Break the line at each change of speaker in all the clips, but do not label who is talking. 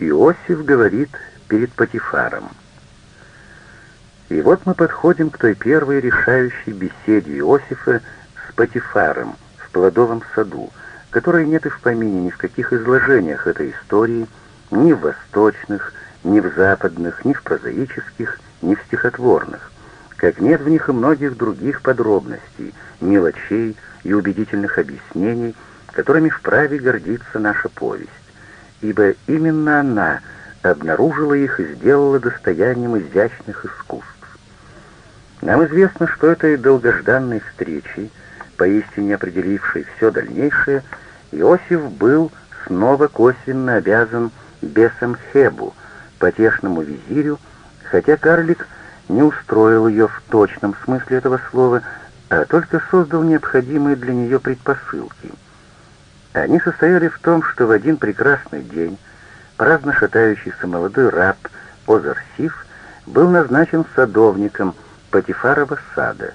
Иосиф говорит перед Патифаром. И вот мы подходим к той первой решающей беседе Иосифа с Патифаром в плодовом саду, которой нет и в помине ни в каких изложениях этой истории, ни в восточных, ни в западных, ни в прозаических, ни в стихотворных, как нет в них и многих других подробностей, мелочей и убедительных объяснений, которыми вправе гордиться наша повесть, ибо именно она обнаружила их и сделала достоянием изящных искусств. Нам известно, что этой долгожданной встречей, поистине определившей все дальнейшее, Иосиф был снова косвенно обязан Бесамхебу, потешному визирю, хотя карлик не устроил ее в точном смысле этого слова, а только создал необходимые для нее предпосылки. Они состояли в том, что в один прекрасный день праздно шатающийся молодой раб Озарсив был назначен садовником Патифарова сада.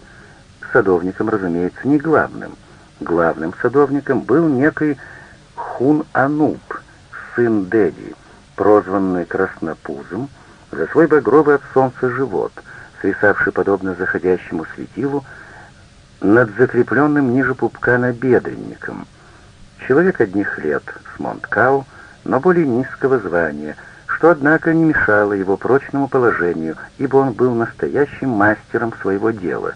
Садовником, разумеется, не главным. Главным садовником был некий Хун-Ануб, сын Деди, прозванный Краснопузом, за свой багровый от солнца живот, свисавший подобно заходящему светилу над закрепленным ниже пупка набедренником. Человек одних лет с Монткау, но более низкого звания, что, однако, не мешало его прочному положению, ибо он был настоящим мастером своего дела,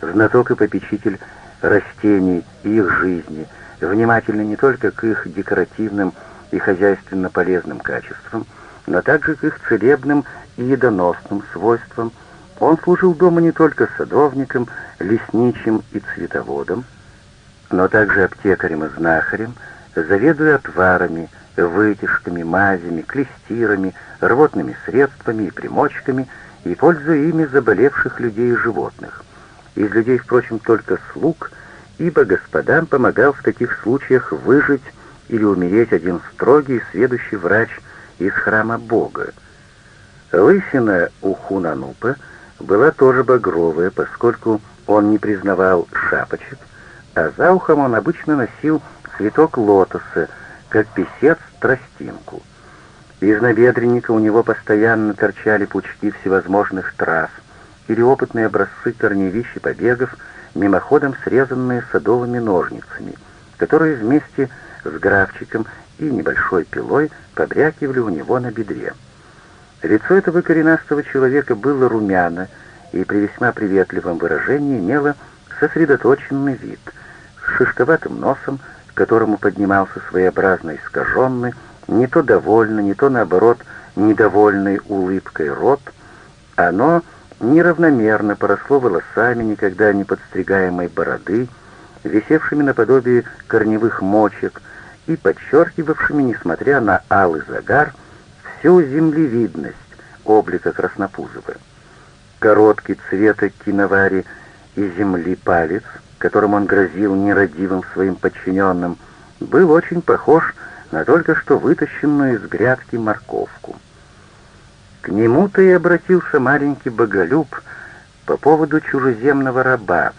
знаток и попечитель растений и их жизни, внимательный не только к их декоративным и хозяйственно полезным качествам, но также к их целебным и едоносным свойствам. Он служил дома не только садовником, лесничим и цветоводом, но также аптекарем и знахарем, заведуя отварами, вытяжками, мазями, клестирами, рвотными средствами и примочками, и пользуя ими заболевших людей и животных. Из людей, впрочем, только слуг, ибо господам помогал в таких случаях выжить или умереть один строгий сведущий врач из храма Бога. Лысина у Хунанупа была тоже багровая, поскольку он не признавал шапочек, а за ухом он обычно носил цветок лотоса, как писец тростинку. Из набедренника у него постоянно торчали пучки всевозможных трав или опытные образцы корневищ и побегов, мимоходом срезанные садовыми ножницами, которые вместе с графчиком и небольшой пилой побрякивали у него на бедре. Лицо этого коренастого человека было румяно и при весьма приветливом выражении имело сосредоточенный вид, шишковатым носом, к которому поднимался своеобразно искаженный, не то довольный, не то наоборот недовольный улыбкой рот, оно неравномерно поросло волосами никогда не подстригаемой бороды, висевшими наподобие корневых мочек, и подчеркивавшими, несмотря на алый загар, всю землевидность облика Краснопузова. Короткий цвета киновари и земли палец, которым он грозил нерадивым своим подчиненным, был очень похож на только что вытащенную из грядки морковку. К нему-то и обратился маленький боголюб по поводу чужеземного раба,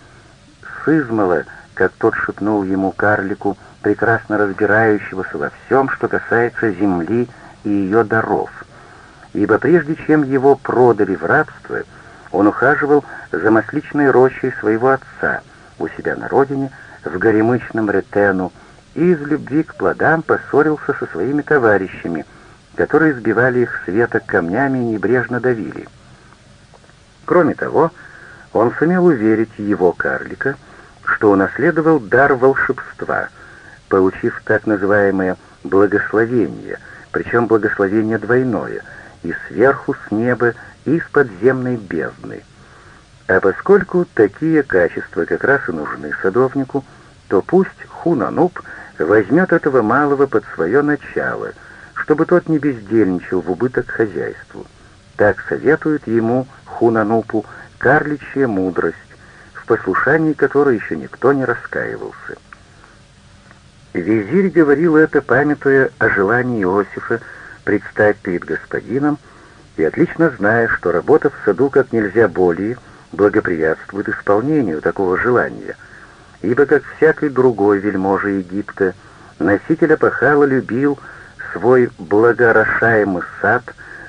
сызмала, как тот шепнул ему карлику, прекрасно разбирающегося во всем, что касается земли и ее даров. Ибо прежде чем его продали в рабство, он ухаживал за масличной рощей своего отца у себя на родине, в горемычном ретену, и из любви к плодам поссорился со своими товарищами, которые сбивали их с веток камнями и небрежно давили. Кроме того, он сумел уверить его карлика, что унаследовал дар волшебства — получив так называемое благословение, причем благословение двойное, и сверху с неба, и из подземной бездны. А поскольку такие качества как раз и нужны садовнику, то пусть Хунануп возьмет этого малого под свое начало, чтобы тот не бездельничал в убыток хозяйству. Так советует ему Хунанупу карличья мудрость, в послушании которой еще никто не раскаивался. Визирь говорил это, памятуя о желании Иосифа предстать перед господином и отлично зная, что работа в саду как нельзя более благоприятствует исполнению такого желания, ибо, как всякий другой вельможа Египта, носитель опахала любил свой благорошаемый сад,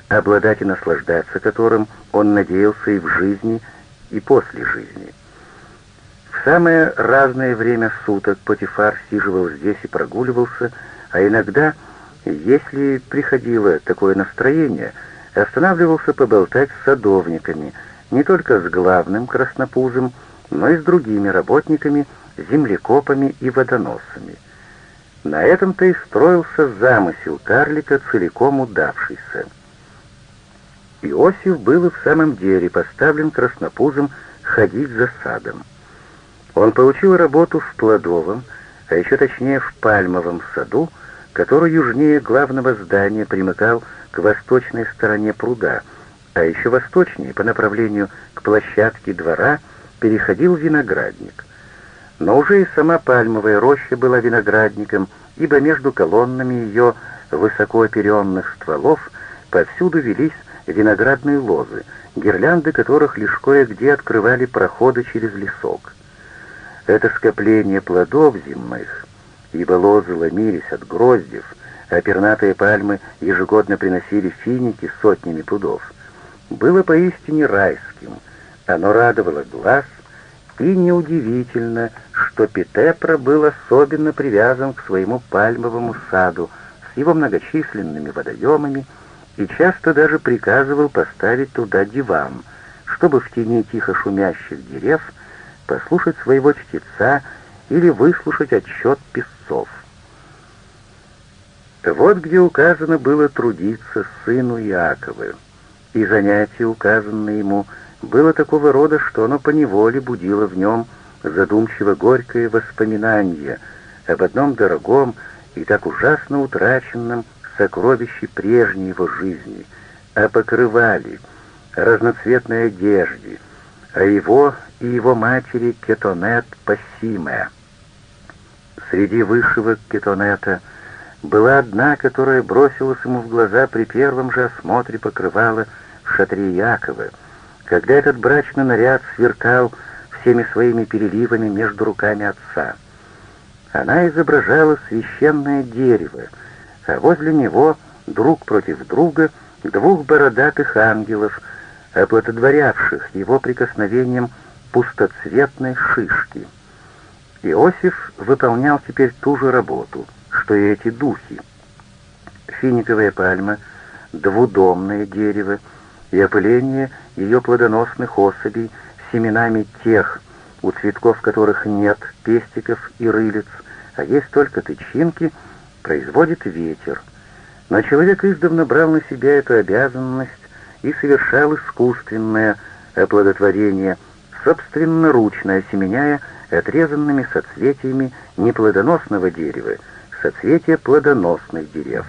обладать и наслаждаться которым он надеялся и в жизни, и после жизни. В самое разное время суток Потифар сиживал здесь и прогуливался, а иногда, если приходило такое настроение, останавливался поболтать с садовниками, не только с главным краснопузом, но и с другими работниками, землекопами и водоносами. На этом-то и строился замысел карлика, целиком удавшийся. Иосиф был и в самом деле поставлен краснопузом ходить за садом. Он получил работу в Плодовом, а еще точнее в Пальмовом саду, который южнее главного здания примыкал к восточной стороне пруда, а еще восточнее, по направлению к площадке двора, переходил виноградник. Но уже и сама пальмовая роща была виноградником, ибо между колоннами ее высоко оперенных стволов повсюду велись виноградные лозы, гирлянды которых лишь кое-где открывали проходы через лесок. Это скопление плодов земных, ибо лозы ломились от гроздев, а пернатые пальмы ежегодно приносили финики сотнями пудов, было поистине райским. Оно радовало глаз, и неудивительно, что Питепра был особенно привязан к своему пальмовому саду с его многочисленными водоемами и часто даже приказывал поставить туда диван, чтобы в тени тихо шумящих дерев послушать своего чтеца или выслушать отчет песцов. Вот где указано было трудиться сыну Иакова, и занятие, указанное ему, было такого рода, что оно поневоле будило в нем задумчиво горькое воспоминание об одном дорогом и так ужасно утраченном сокровище прежней его жизни, о покрывале, разноцветной одежде, о его и его матери Кетонет Пассиме. Среди вышивок Кетонета была одна, которая бросилась ему в глаза при первом же осмотре покрывала шатре Якова, когда этот брачный наряд сверкал всеми своими переливами между руками отца. Она изображала священное дерево, а возле него, друг против друга, двух бородатых ангелов, оплодотворявших его прикосновением пустоцветной шишки. Иосиф выполнял теперь ту же работу, что и эти духи. Финиковая пальма, двудомное дерево и опыление ее плодоносных особей семенами тех, у цветков которых нет пестиков и рылиц, а есть только тычинки — производит ветер. Но человек издавна брал на себя эту обязанность и совершал искусственное оплодотворение, собственноручно осеменяя отрезанными соцветиями неплодоносного дерева, соцветия плодоносных дерев.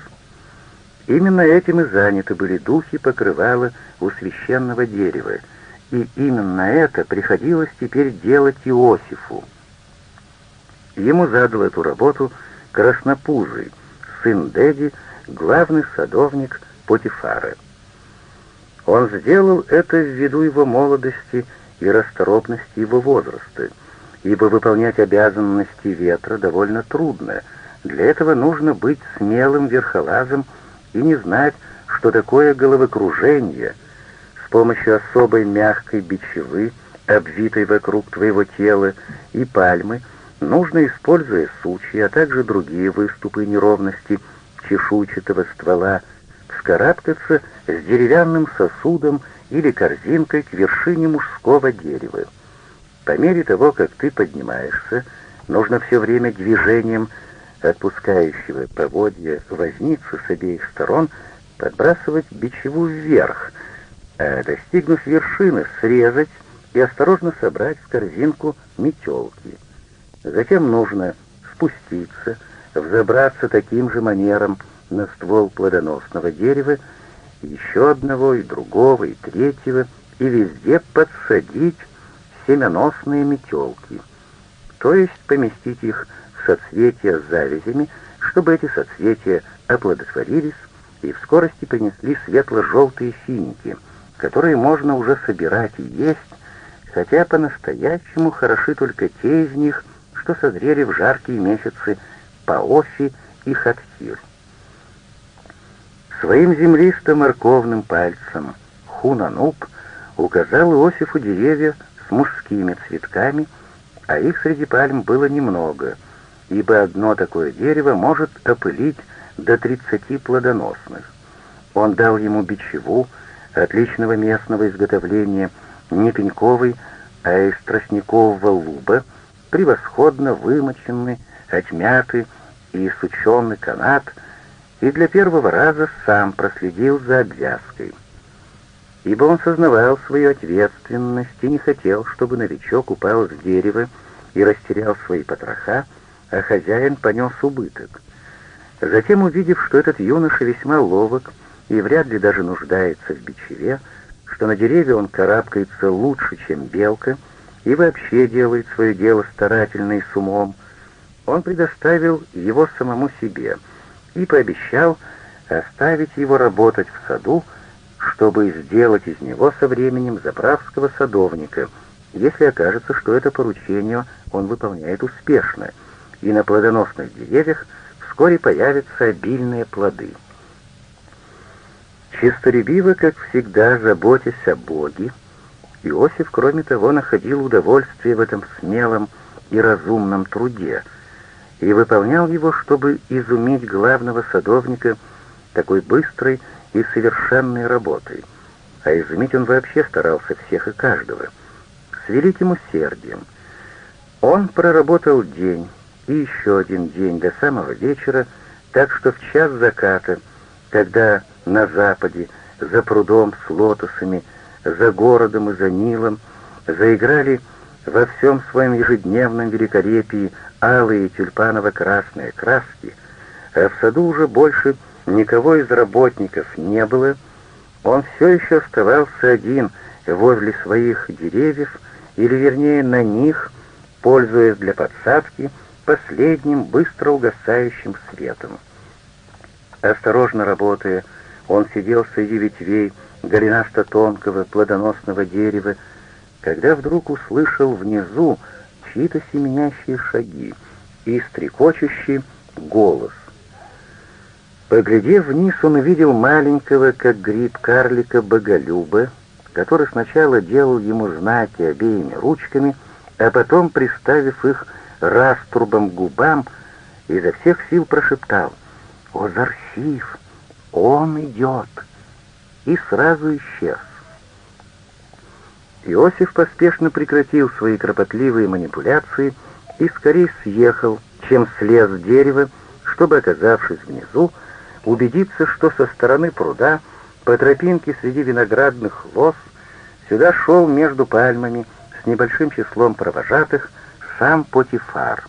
Именно этим и заняты были духи покрывала у священного дерева, и именно это приходилось теперь делать Иосифу. Ему задал эту работу Краснопузый, сын Деди, главный садовник Потифара. Он сделал это ввиду его молодости и расторопности его возраста, ибо выполнять обязанности ветра довольно трудно. Для этого нужно быть смелым верхолазом и не знать, что такое головокружение. С помощью особой мягкой бичевы, обвитой вокруг твоего тела, и пальмы — Нужно, используя сучьи, а также другие выступы и неровности чешуйчатого ствола, вскарабкаться с деревянным сосудом или корзинкой к вершине мужского дерева. По мере того, как ты поднимаешься, нужно все время движением отпускающего поводья возницы с обеих сторон подбрасывать бичеву вверх, а достигнув вершины, срезать и осторожно собрать в корзинку метелки. Затем нужно спуститься, взобраться таким же манером на ствол плодоносного дерева, еще одного и другого и третьего, и везде подсадить семеносные метелки, то есть поместить их соцветия с завязями, чтобы эти соцветия оплодотворились и в скорости принесли светло-желтые финики, которые можно уже собирать и есть, хотя по-настоящему хороши только те из них, что созрели в жаркие месяцы Паофи и Хатхир. Своим землисто-морковным пальцем Хунануп указал Иосифу деревья с мужскими цветками, а их среди пальм было немного, ибо одно такое дерево может опылить до тридцати плодоносных. Он дал ему бичеву, отличного местного изготовления, не пеньковый, а из тростникового луба, превосходно вымоченный, отмятый и сученный канат, и для первого раза сам проследил за обвязкой. Ибо он сознавал свою ответственность и не хотел, чтобы новичок упал с дерева и растерял свои потроха, а хозяин понес убыток. Затем, увидев, что этот юноша весьма ловок и вряд ли даже нуждается в бичеве, что на дереве он карабкается лучше, чем белка, и вообще делает свое дело старательно и с умом, он предоставил его самому себе и пообещал оставить его работать в саду, чтобы сделать из него со временем заправского садовника, если окажется, что это поручение он выполняет успешно, и на плодоносных деревьях вскоре появятся обильные плоды. Чистолюбиво, как всегда, заботясь о Боге, Иосиф, кроме того, находил удовольствие в этом смелом и разумном труде и выполнял его, чтобы изумить главного садовника такой быстрой и совершенной работой. А изумить он вообще старался всех и каждого, с великим усердием. Он проработал день и еще один день до самого вечера, так что в час заката, когда на западе, за прудом с лотосами, за городом и за Нилом, заиграли во всем своем ежедневном великолепии алые тюльпаново-красные краски, а в саду уже больше никого из работников не было, он все еще оставался один возле своих деревьев, или вернее на них, пользуясь для подсадки последним быстро угасающим светом. Осторожно работая, он сидел среди ветвей голенасто-тонкого плодоносного дерева, когда вдруг услышал внизу чьи-то семенящие шаги и стрекочущий голос. Поглядев вниз, он увидел маленького, как гриб карлика Боголюба, который сначала делал ему знаки обеими ручками, а потом, приставив их раструбом губам, изо всех сил прошептал «О, Зарсив!» Он идет!» И сразу исчез. Иосиф поспешно прекратил свои кропотливые манипуляции и скорее съехал, чем слез с дерева, чтобы, оказавшись внизу, убедиться, что со стороны пруда, по тропинке среди виноградных лоз, сюда шел между пальмами с небольшим числом провожатых сам Потифар,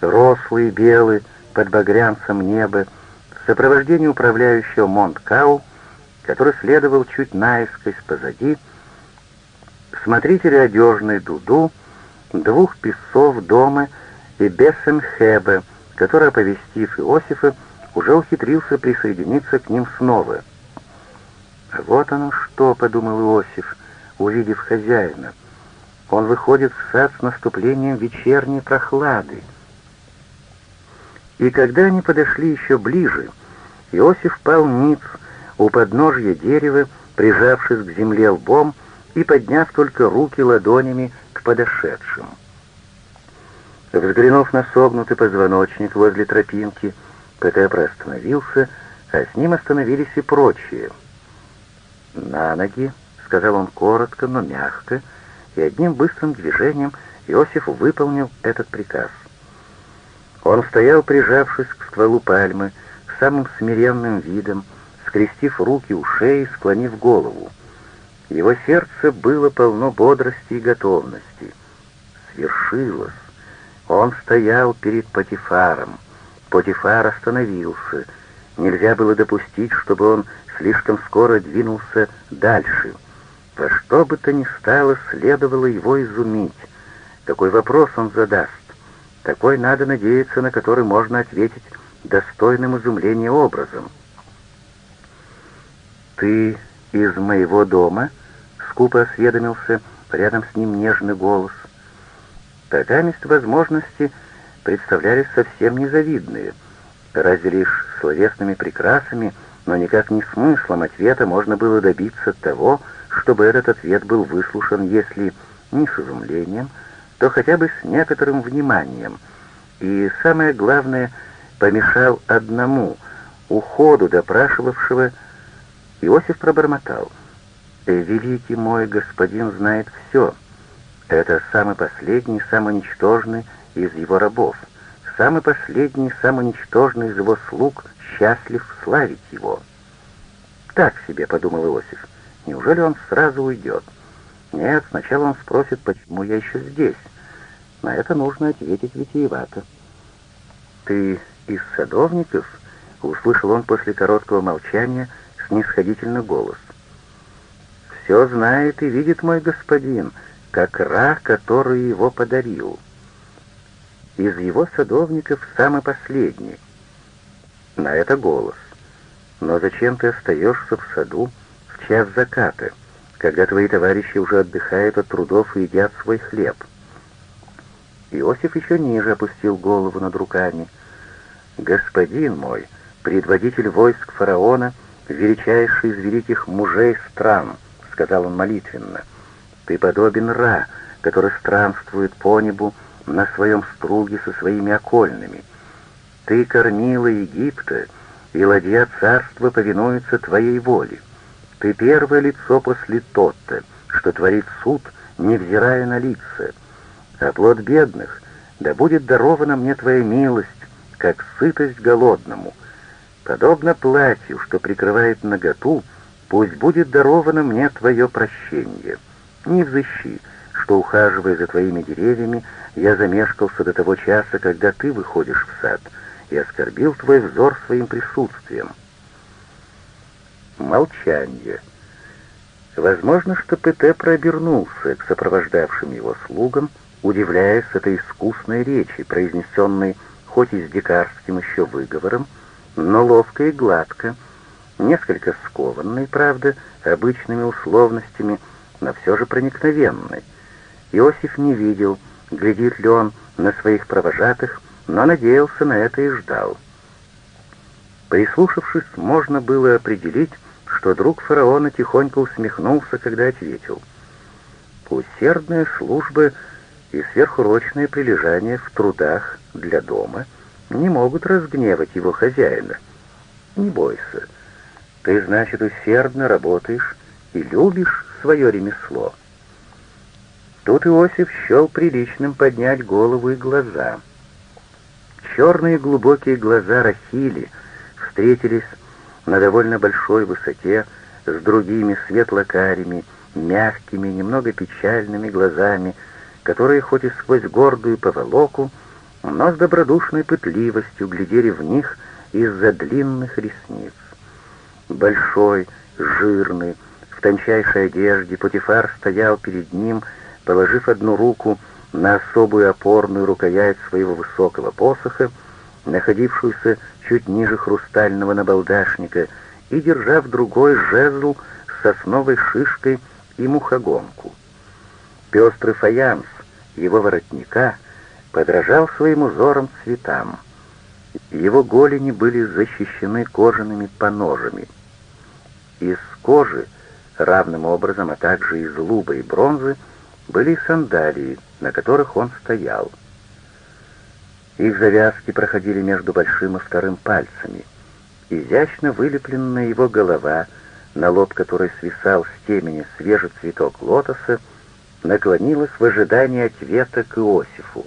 рослый, белый, под багрянцем неба, в сопровождении управляющего Монткау, который следовал чуть наискось позади, смотрители одежной Дуду, двух песцов дома и Бессенхеба, который, оповестив Иосифа, уже ухитрился присоединиться к ним снова. «Вот оно что», — подумал Иосиф, увидев хозяина. «Он выходит в сад с наступлением вечерней прохлады». И когда они подошли еще ближе, Иосиф пал ниц у подножья дерева, прижавшись к земле лбом и подняв только руки ладонями к подошедшим. Взглянув на согнутый позвоночник возле тропинки, Петепра остановился, а с ним остановились и прочие. «На ноги», — сказал он коротко, но мягко, и одним быстрым движением Иосиф выполнил этот приказ. Он стоял, прижавшись к стволу пальмы, самым смиренным видом, скрестив руки у шеи, склонив голову. Его сердце было полно бодрости и готовности. Свершилось. Он стоял перед Патифаром. Патифар остановился. Нельзя было допустить, чтобы он слишком скоро двинулся дальше. Во что бы то ни стало, следовало его изумить. Какой вопрос он задаст? Такой, надо надеяться, на который можно ответить достойным изумления образом. «Ты из моего дома?» — скупо осведомился рядом с ним нежный голос. Пока мест возможности представлялись совсем незавидные, разве лишь словесными прекрасами но никак не смыслом ответа можно было добиться того, чтобы этот ответ был выслушан, если не с изумлением, то хотя бы с некоторым вниманием. И самое главное, помешал одному, уходу допрашивавшего, Иосиф пробормотал. «Великий мой господин знает все. Это самый последний, самый ничтожный из его рабов. Самый последний, самый ничтожный из его слуг счастлив славить его». «Так себе», — подумал Иосиф, — «неужели он сразу уйдет?» «Нет, сначала он спросит, почему я еще здесь. На это нужно ответить витиевато». «Ты из садовников?» — услышал он после короткого молчания снисходительный голос. «Все знает и видит мой господин, как Ра, который его подарил. Из его садовников самый последний». На это голос. «Но зачем ты остаешься в саду в час заката, когда твои товарищи уже отдыхают от трудов и едят свой хлеб?» Иосиф еще ниже опустил голову над руками — «Господин мой, предводитель войск фараона, величайший из великих мужей стран», — сказал он молитвенно, — «ты подобен Ра, который странствует по небу на своем струге со своими окольными. Ты кормила Египта, и ладья царства повинуется твоей воле. Ты первое лицо после Тотта, что творит суд, невзирая на лица. А плод бедных, да будет дарована мне твоя милость, как сытость голодному. Подобно платью, что прикрывает наготу, пусть будет даровано мне твое прощение. Не взыщи, что, ухаживая за твоими деревьями, я замешкался до того часа, когда ты выходишь в сад, и оскорбил твой взор своим присутствием. Молчание. Возможно, что ПТ пробернулся к сопровождавшим его слугам, удивляясь этой искусной речи, произнесенной хоть и с дикарским еще выговором, но ловко и гладко, несколько скованной, правда, обычными условностями, но все же проникновенной. Иосиф не видел, глядит ли он на своих провожатых, но надеялся на это и ждал. Прислушавшись, можно было определить, что друг фараона тихонько усмехнулся, когда ответил. «Усердная служба и сверхурочное прилежание в трудах для дома не могут разгневать его хозяина. Не бойся. Ты, значит, усердно работаешь и любишь свое ремесло. Тут Иосиф счел приличным поднять голову и глаза. Черные глубокие глаза Рахили встретились на довольно большой высоте с другими светлокарими, мягкими, немного печальными глазами, которые хоть и сквозь гордую поволоку, но с добродушной пытливостью глядели в них из-за длинных ресниц. Большой, жирный, в тончайшей одежде, Путифар стоял перед ним, положив одну руку на особую опорную рукоять своего высокого посоха, находившуюся чуть ниже хрустального набалдашника, и держа в другой жезл с сосновой шишкой и мухогонку. Пестрый фаянс его воротника — подражал своим узорам цветам. Его голени были защищены кожаными поножами. Из кожи, равным образом, а также из луба и бронзы, были сандалии, на которых он стоял. Их завязки проходили между большим и вторым пальцами. Изящно вылепленная его голова, на лоб которой свисал с темени свежий цветок лотоса, наклонилась в ожидании ответа к Иосифу.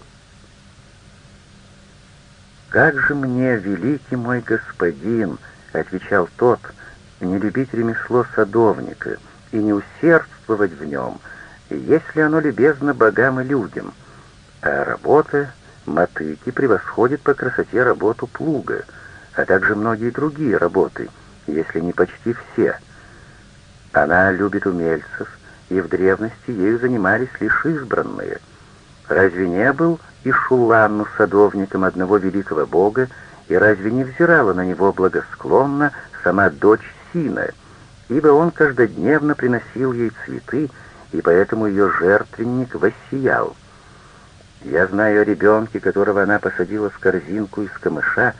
«Как же мне, великий мой господин!» — отвечал тот, — «не любить ремесло садовника и не усердствовать в нем, если оно любезно богам и людям. А работа мотыки превосходит по красоте работу плуга, а также многие другие работы, если не почти все. Она любит умельцев, и в древности ею занимались лишь избранные. Разве не был и Шуланну садовником одного великого бога, и разве не взирала на него благосклонно сама дочь Сина, ибо он каждодневно приносил ей цветы, и поэтому ее жертвенник воссиял. Я знаю о ребенке, которого она посадила в корзинку из камыша,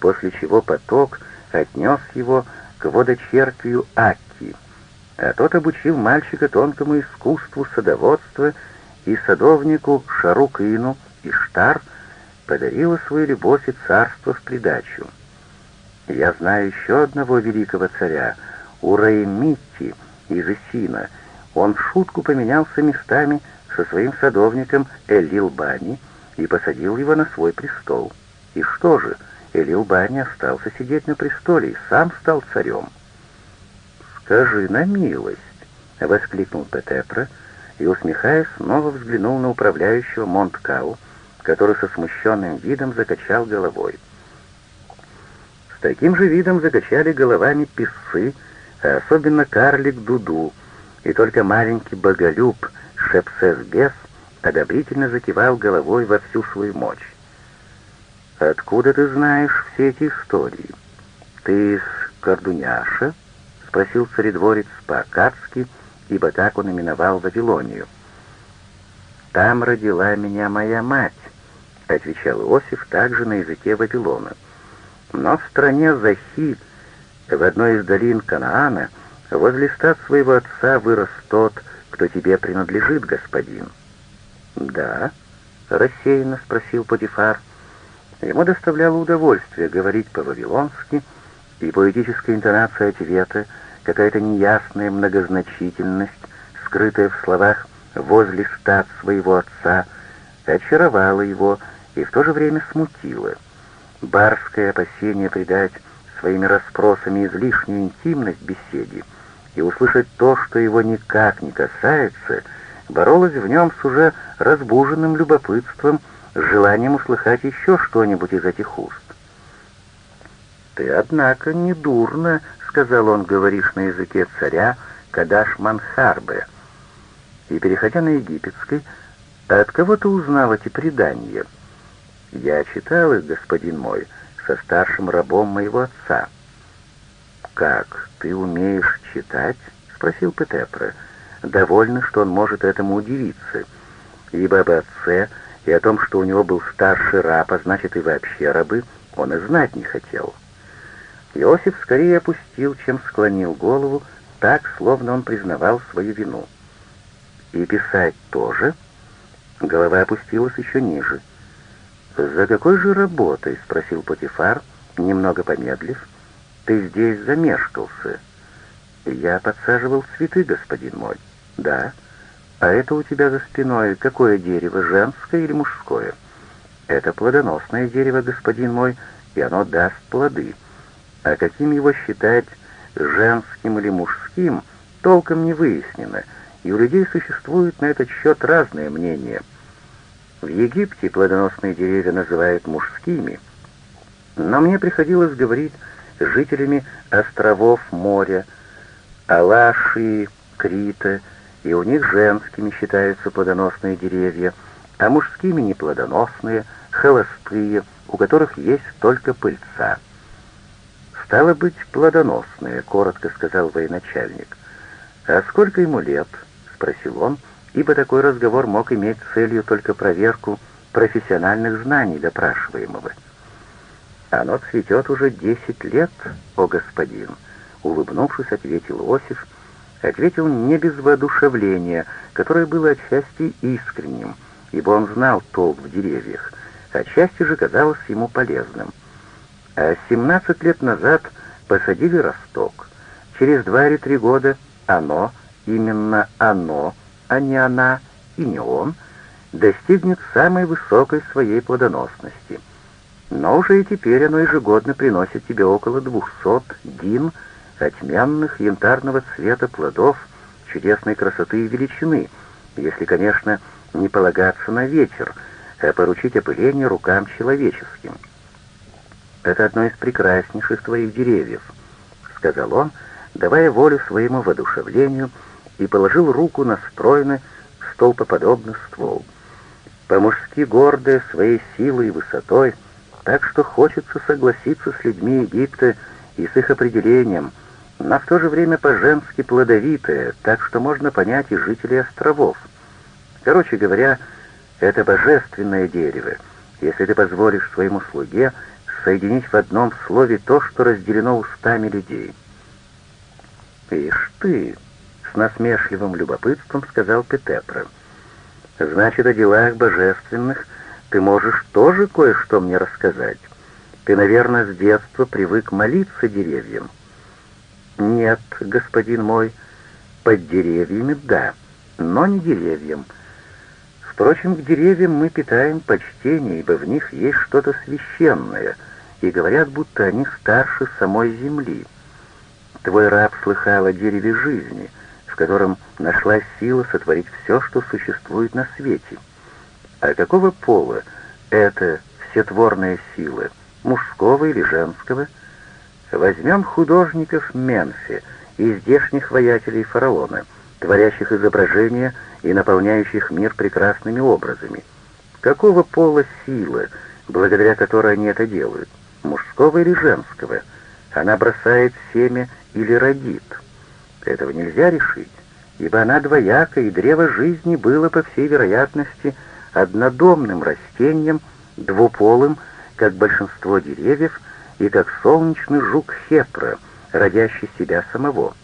после чего поток отнес его к водочерпию Акки, а тот обучил мальчика тонкому искусству садоводства и садовнику Шарукину Иштар подарила свою любовь и царство в придачу. Я знаю еще одного великого царя, Ураимитти из Исина. Он в шутку поменялся местами со своим садовником Элил-Бани и посадил его на свой престол. И что же, Элил-Бани остался сидеть на престоле и сам стал царем. «Скажи на милость!» — воскликнул Петепра и, усмехаясь, снова взглянул на управляющего Монткау, который со смущенным видом закачал головой. С таким же видом закачали головами писцы, а особенно карлик Дуду, и только маленький боголюб Шепсес-бес одобрительно закивал головой во всю свою мощь. «Откуда ты знаешь все эти истории? Ты из Кордуняша?» спросил царедворец по-акадски, ибо так он именовал Вавилонию. «Там родила меня моя мать», — отвечал Иосиф также на языке Вавилона. «Но в стране Захи, в одной из долин Канаана, возле стад своего отца вырос тот, кто тебе принадлежит, господин». «Да?» — рассеянно спросил Потифар. Ему доставляло удовольствие говорить по-вавилонски, и поэтическая интонация ответа — какая-то неясная многозначительность, скрытая в словах «возле стад своего отца», очаровала его и в то же время смутила. Барское опасение придать своими расспросами излишнюю интимность беседе и услышать то, что его никак не касается, боролось в нем с уже разбуженным любопытством, с желанием услыхать еще что-нибудь из этих уст. «Ты, однако, не дурно сказал он, говоришь на языке царя Кадаш Манхарбе. И, переходя на египетский, а от кого ты узнал эти предания? Я читал их, господин мой, со старшим рабом моего отца. Как, ты умеешь читать? Спросил Петепра. Довольно, что он может этому удивиться, ибо об отце и о том, что у него был старший раб, а значит и вообще рабы, он и знать не хотел. Иосиф скорее опустил, чем склонил голову, так, словно он признавал свою вину. «И писать тоже?» Голова опустилась еще ниже. «За какой же работой?» — спросил Потифар, немного помедлив. «Ты здесь замешкался». «Я подсаживал цветы, господин мой». «Да. А это у тебя за спиной какое дерево, женское или мужское?» «Это плодоносное дерево, господин мой, и оно даст плоды» а каким его считать женским или мужским, толком не выяснено, и у людей существуют на этот счет разные мнения. В Египте плодоносные деревья называют мужскими, но мне приходилось говорить жителями островов моря, Алаши, Крита, и у них женскими считаются плодоносные деревья, а мужскими неплодоносные, холостые, у которых есть только пыльца. «Стало быть, плодоносные», — коротко сказал военачальник. «А сколько ему лет?» — спросил он, ибо такой разговор мог иметь целью только проверку профессиональных знаний допрашиваемого. «Оно цветет уже десять лет, о господин», — улыбнувшись, ответил Иосиф, ответил не без воодушевления, которое было отчасти искренним, ибо он знал толк в деревьях, отчасти же казалось ему полезным — а 17 лет назад посадили росток. Через два или три года оно, именно оно, а не она и не он, достигнет самой высокой своей плодоносности. Но уже и теперь оно ежегодно приносит тебе около двухсот дин отменных янтарного цвета плодов чудесной красоты и величины, если, конечно, не полагаться на ветер, а поручить опыление рукам человеческим. «Это одно из прекраснейших твоих деревьев», — сказал он, давая волю своему воодушевлению, и положил руку на стройный, столпоподобный ствол. По-мужски гордая своей силой и высотой, так что хочется согласиться с людьми Египта и с их определением, но в то же время по-женски плодовитая, так что можно понять и жителей островов. Короче говоря, это божественное дерево, если ты позволишь своему слуге соединить в одном слове то, что разделено устами людей. «Ишь ты!» — с насмешливым любопытством сказал Петепра. «Значит, о делах божественных ты можешь тоже кое-что мне рассказать. Ты, наверное, с детства привык молиться деревьям». «Нет, господин мой, под деревьями — да, но не деревьям. Впрочем, к деревьям мы питаем почтение, ибо в них есть что-то священное, и говорят, будто они старше самой земли. Твой раб слыхал о дереве жизни, в котором нашлась сила сотворить все, что существует на свете. А какого пола это всетворная сила, мужского или женского — Возьмем художников Менфи и здешних воятелей фараона, творящих изображения и наполняющих мир прекрасными образами. Какого пола сила, благодаря которой они это делают? Мужского или женского? Она бросает семя или родит? Этого нельзя решить, ибо она двояка, и древо жизни было, по всей вероятности, однодомным растением, двуполым, как большинство деревьев, и как солнечный жук Хепра, родящий себя самого.